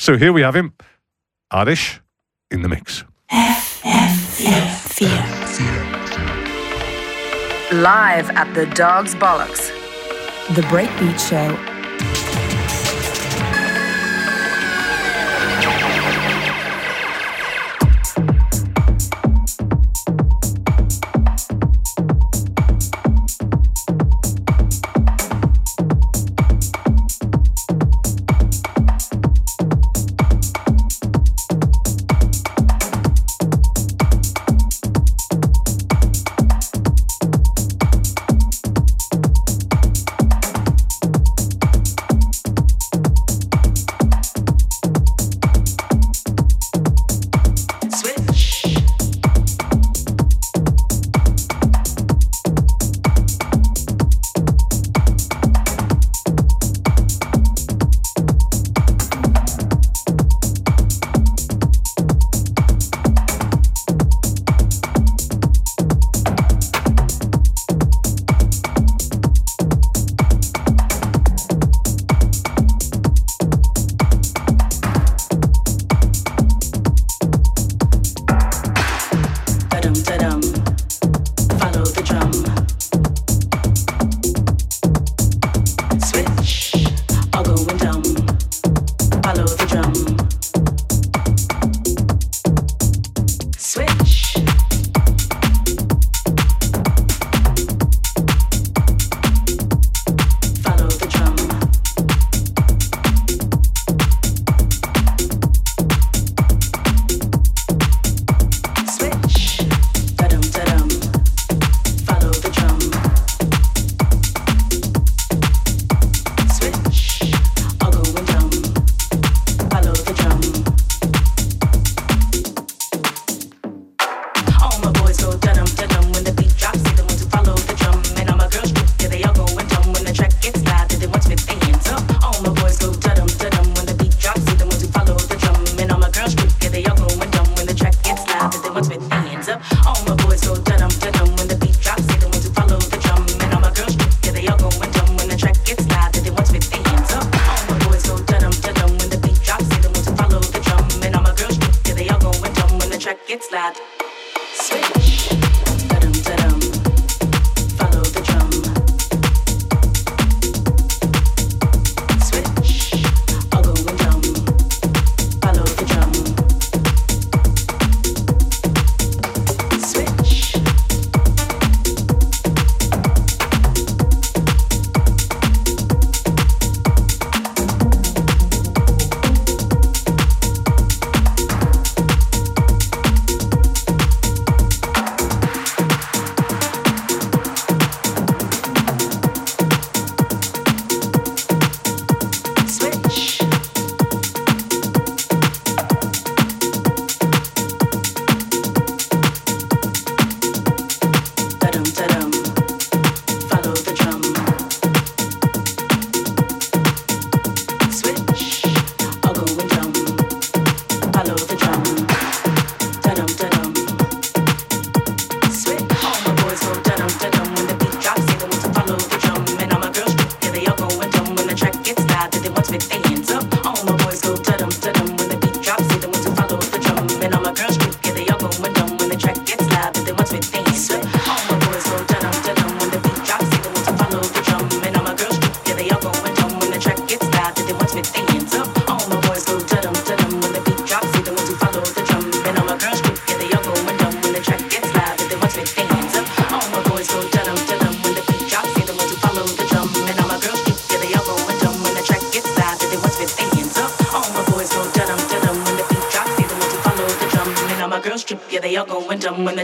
So here we have him, Adish, in the mix. Live at the Dog's Bollocks. The Breakbeat Show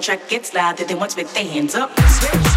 track gets loud, they want to with their hands up. Chinese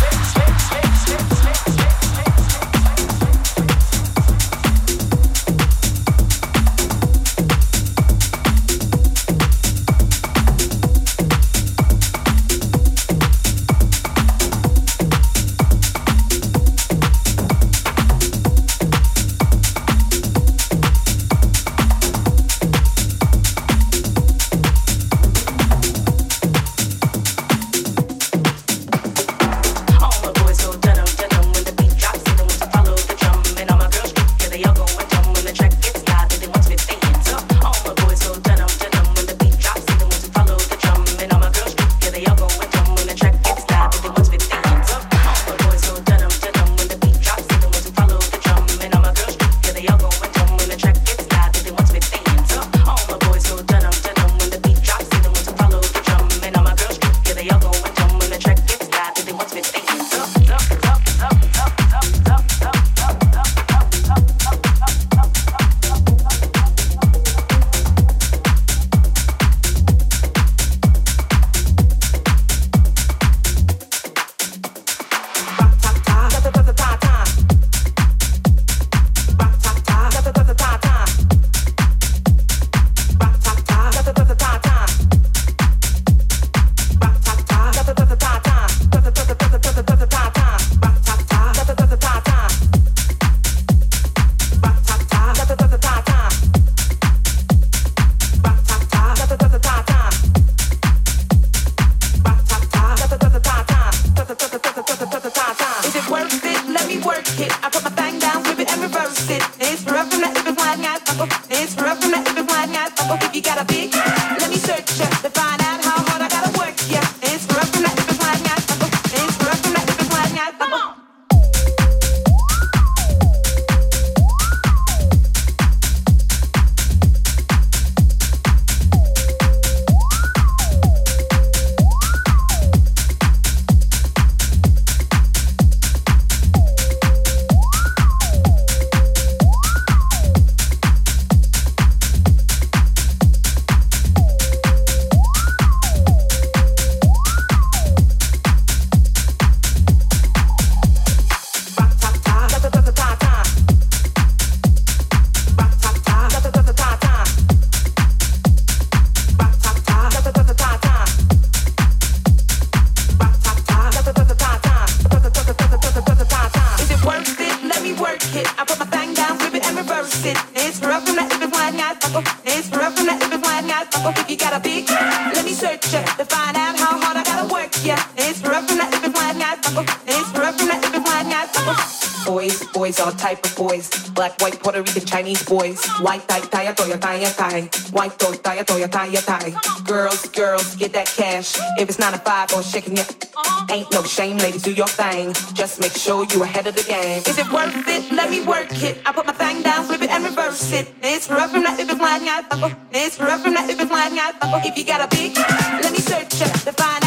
toya, tie, tie. White toy, tie, toya, tie, tie. Girls, girls, get that cash. If it's not a five or shaking it, uh-huh. ain't no shame, ladies, do your thing. Just make sure you ahead of the game. Is it worth it? Let me work it. I put my thing down, flip it and reverse it. It's rough from that if it's flying out. It's rough from that if it's flying out. If you got a big, let me search it to find out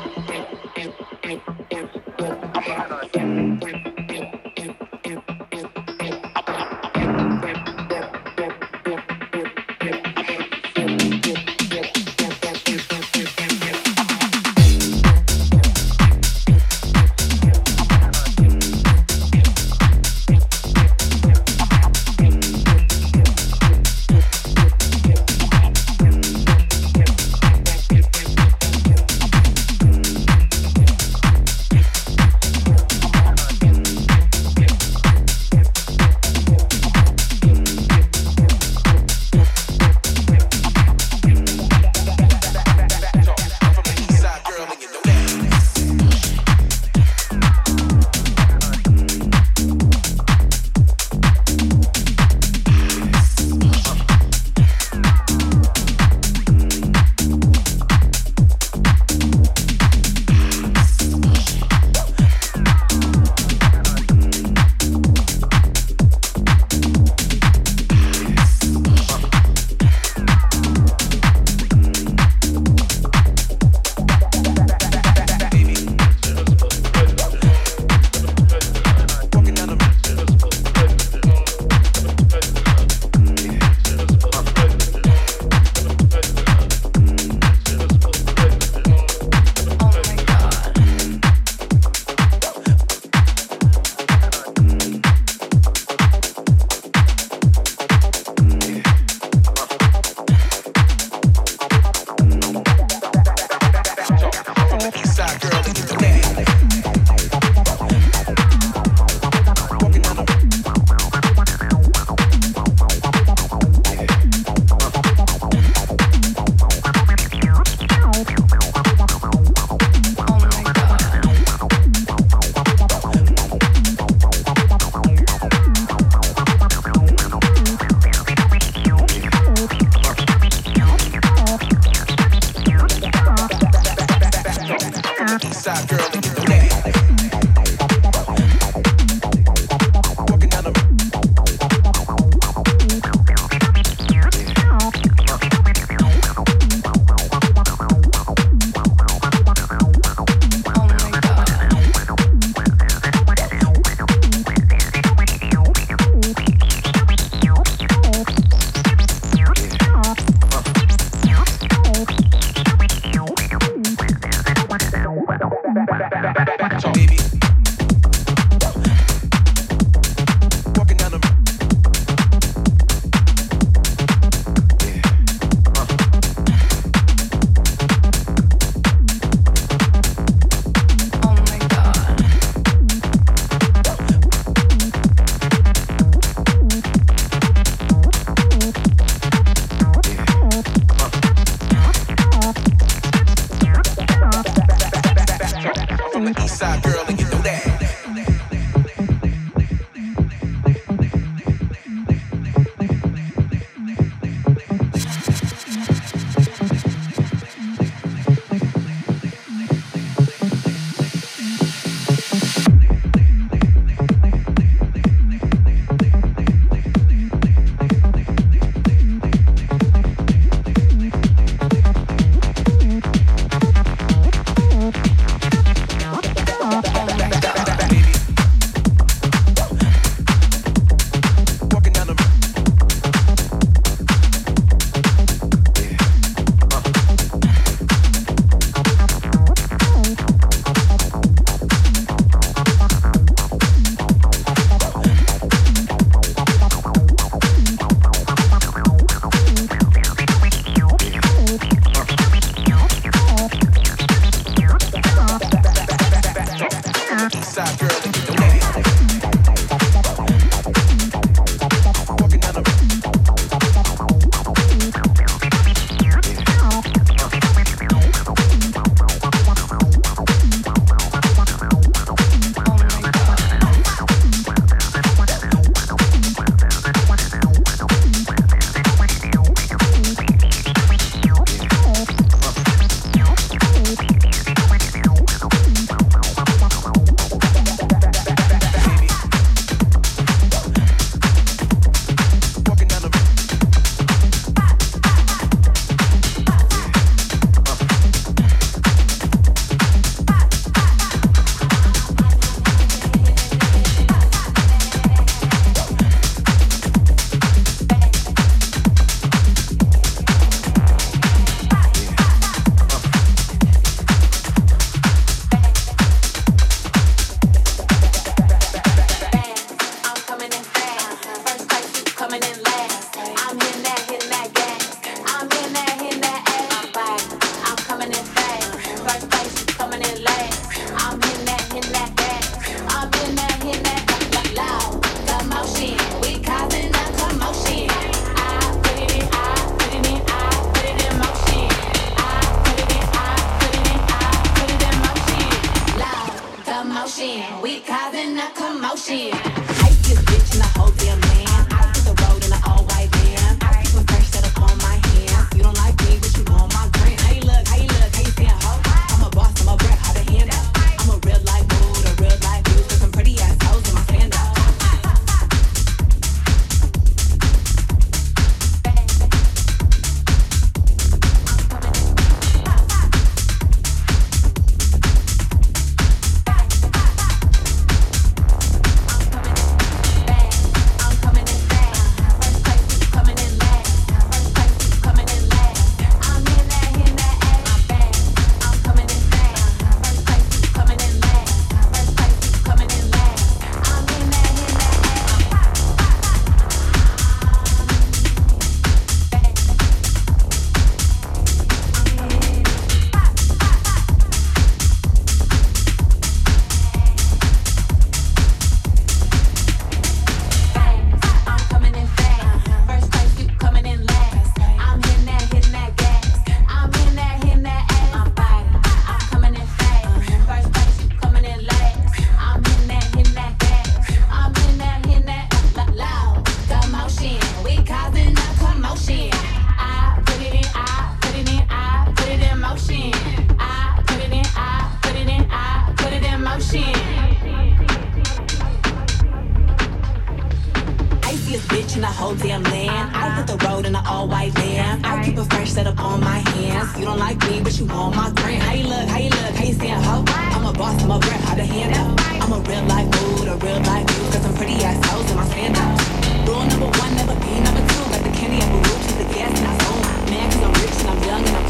variation of parameters. Control your body. hit the road in an all white van. I keep a fresh setup on my hands. You don't like me, but you want my grand. How you look? How you look? How you stand, ho? I'm a boss, I'm a rep, how hand up? I'm a real life mood, a real life view. Got some pretty ass hoes in my stand up. Rule number one, never be number two. Like the candy root, she's the gas and I own. Man, cause I'm rich and I'm young and I'm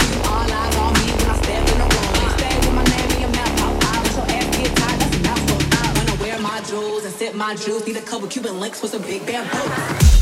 jewels and sip my juice. Need a couple Cuban links with some big bamboo.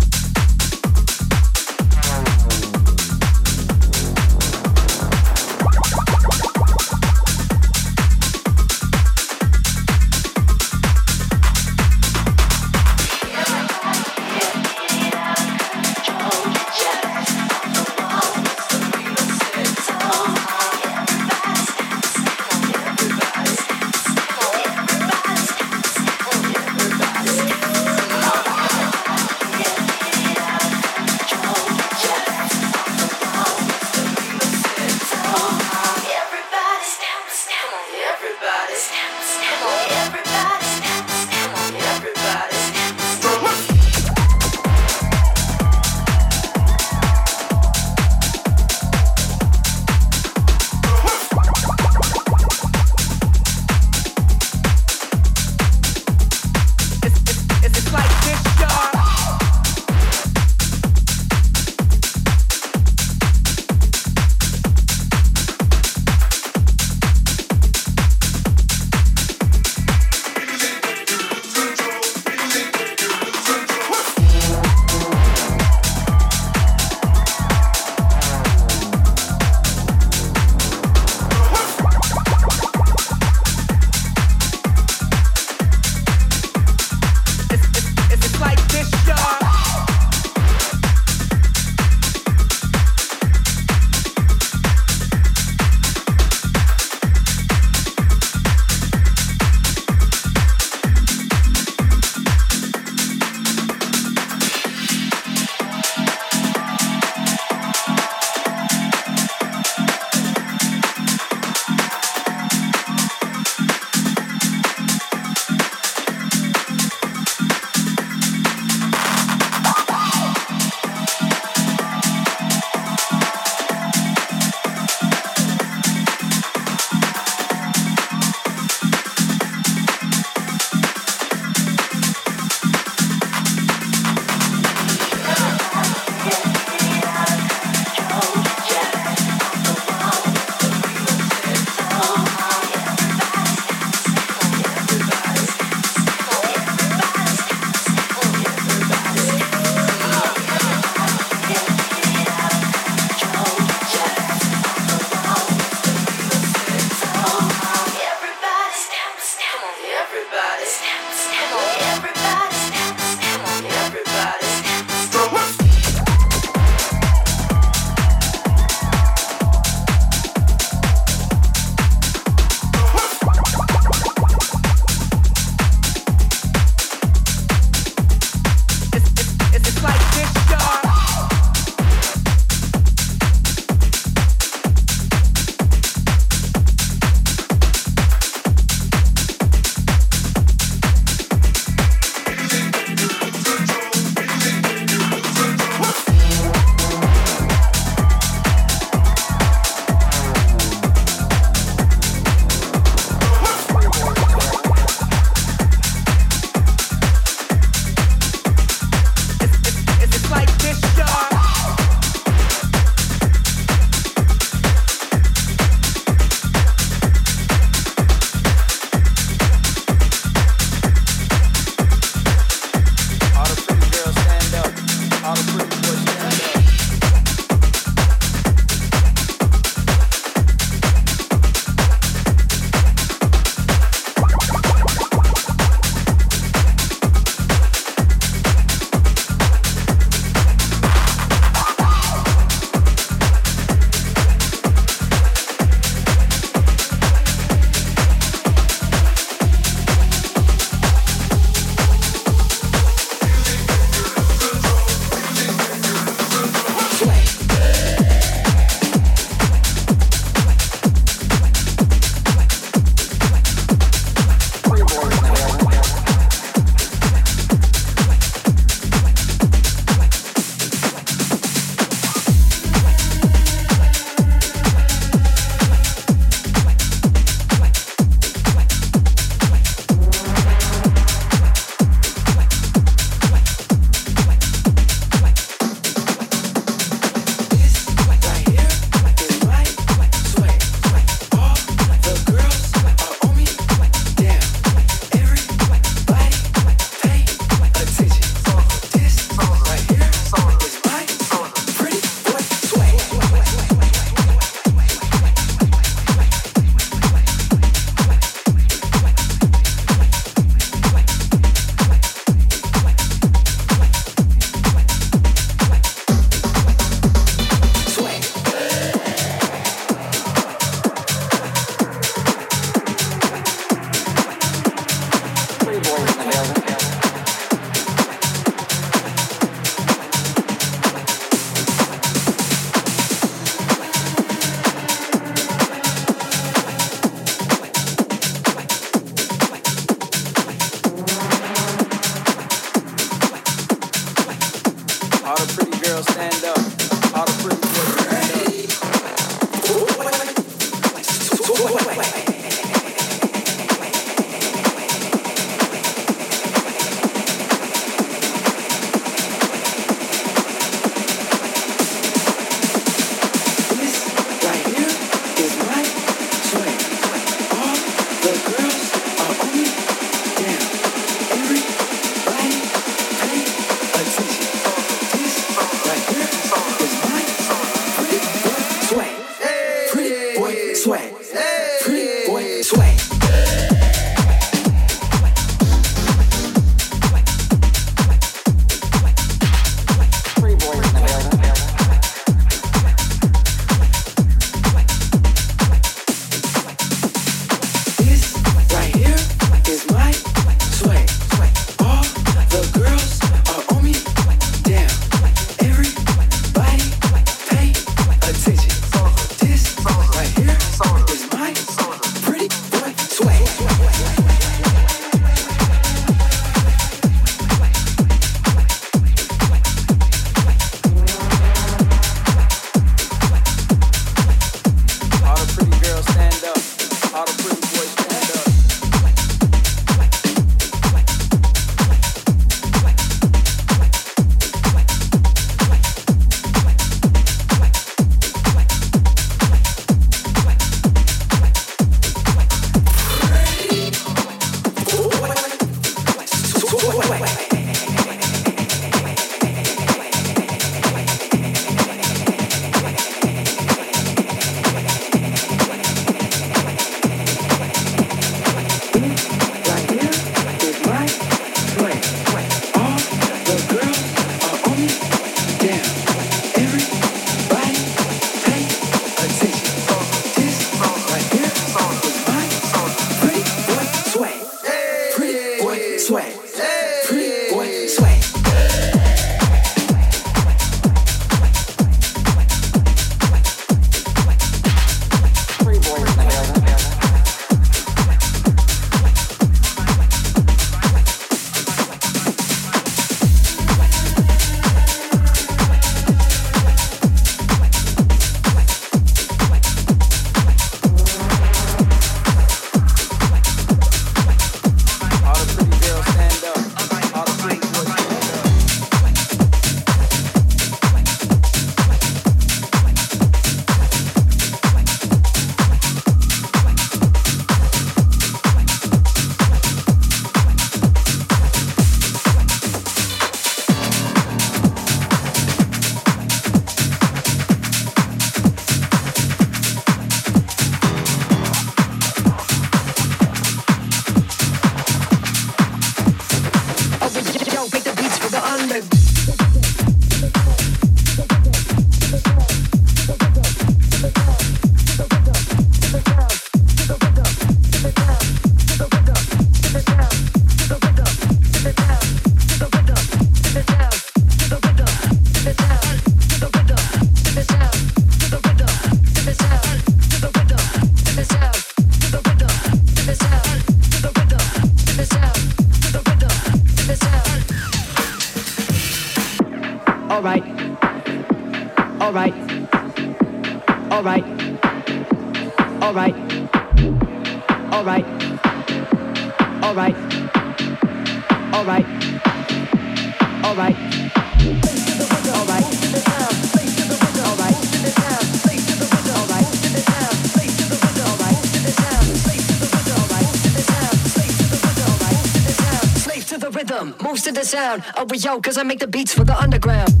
Oh, yo, cause I make the beats for the underground.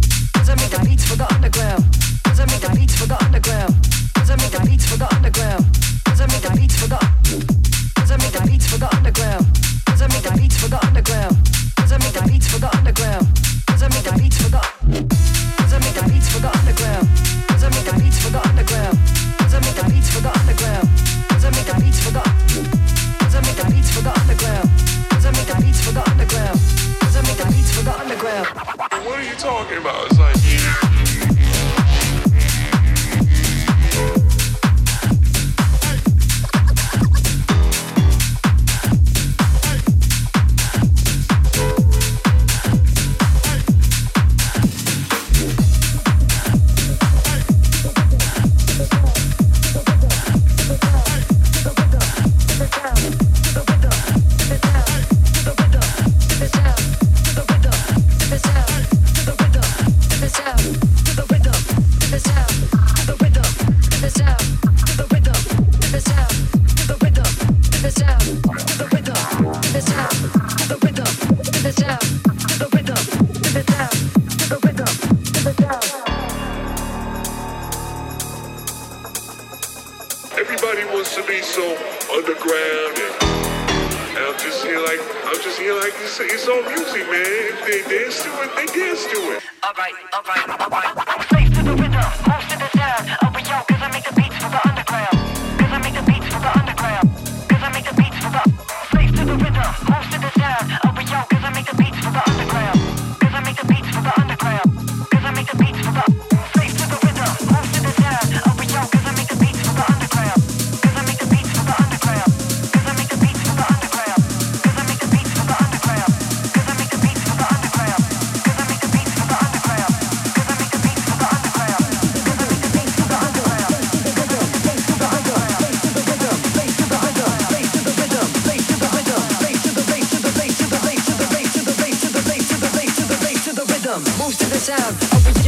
rhythm moves to the sound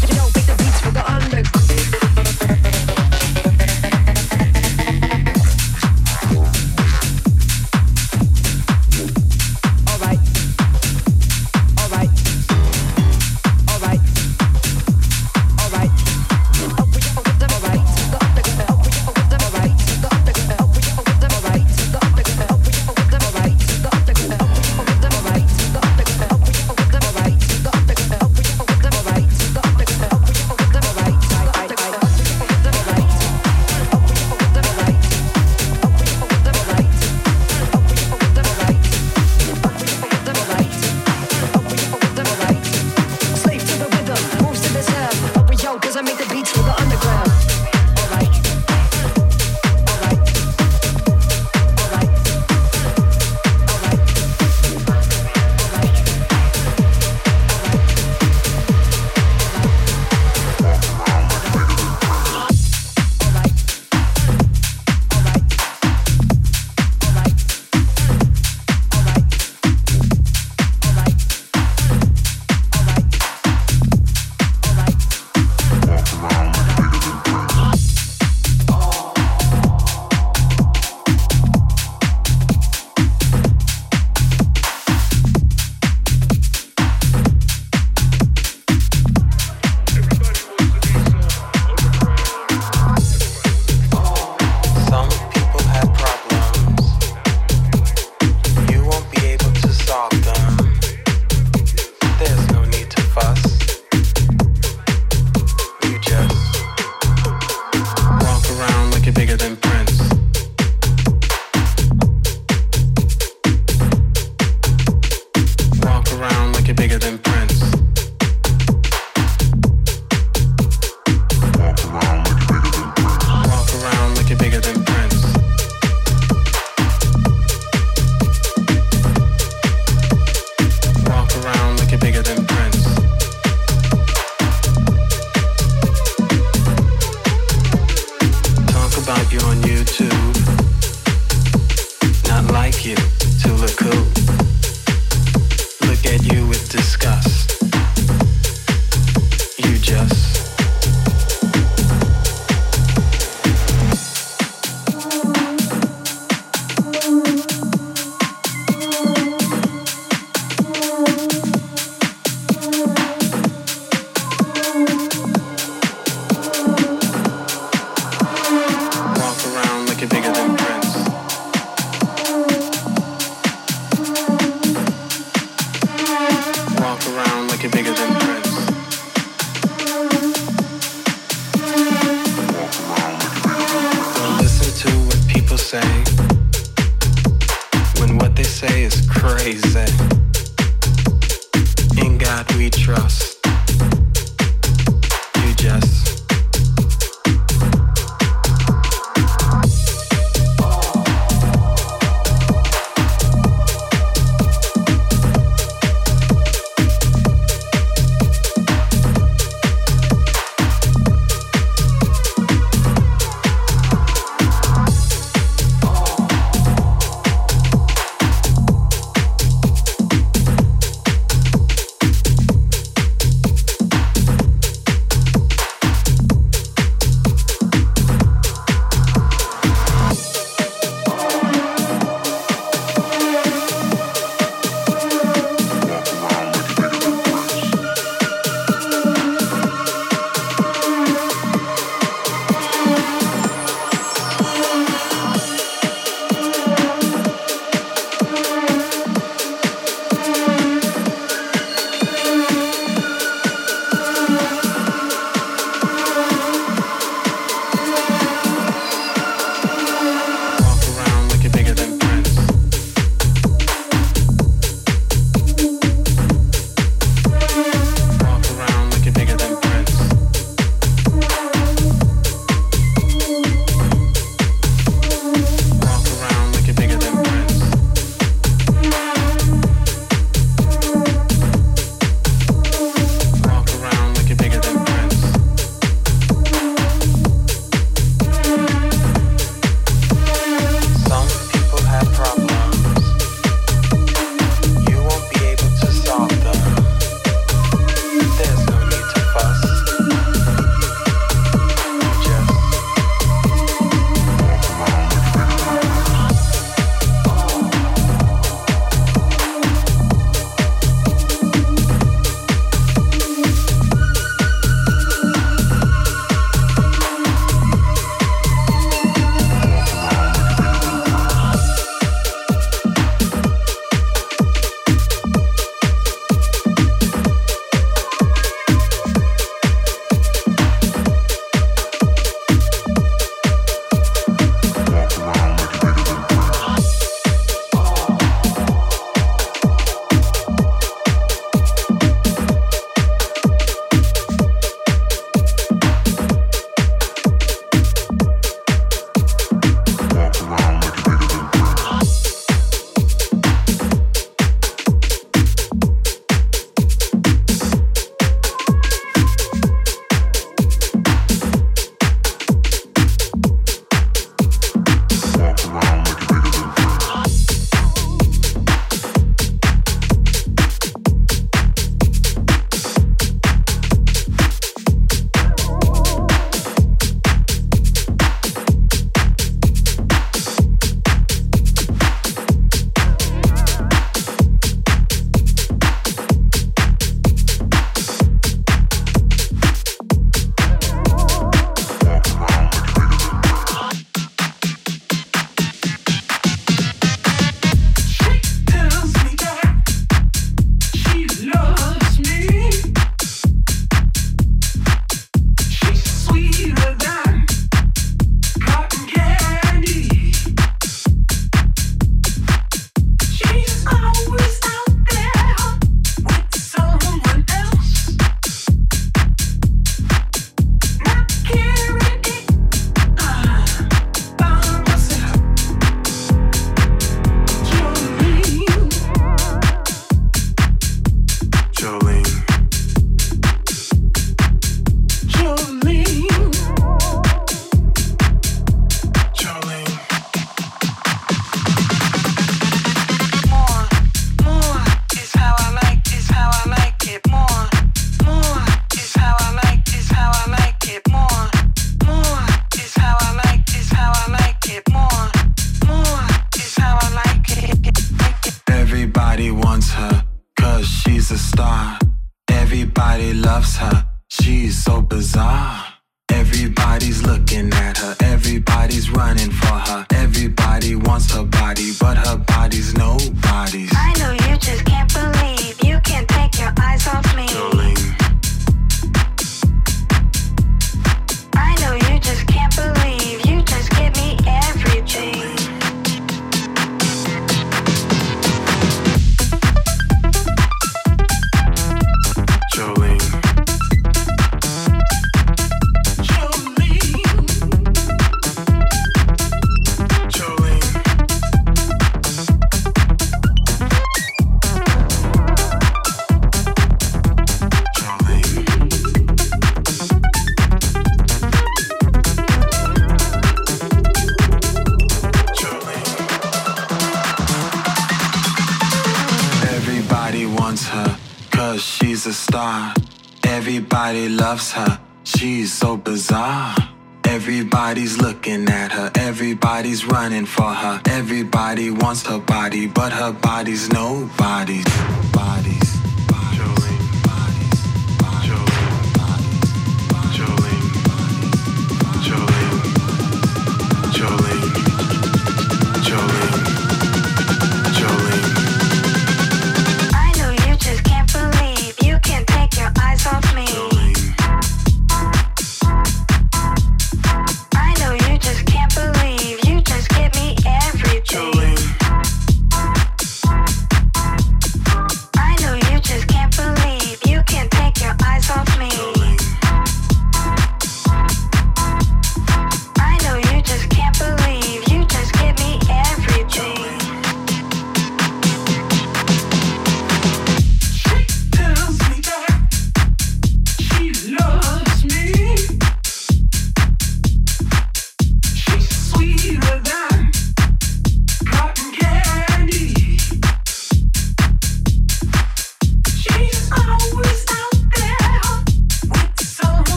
imprint.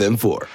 FM4.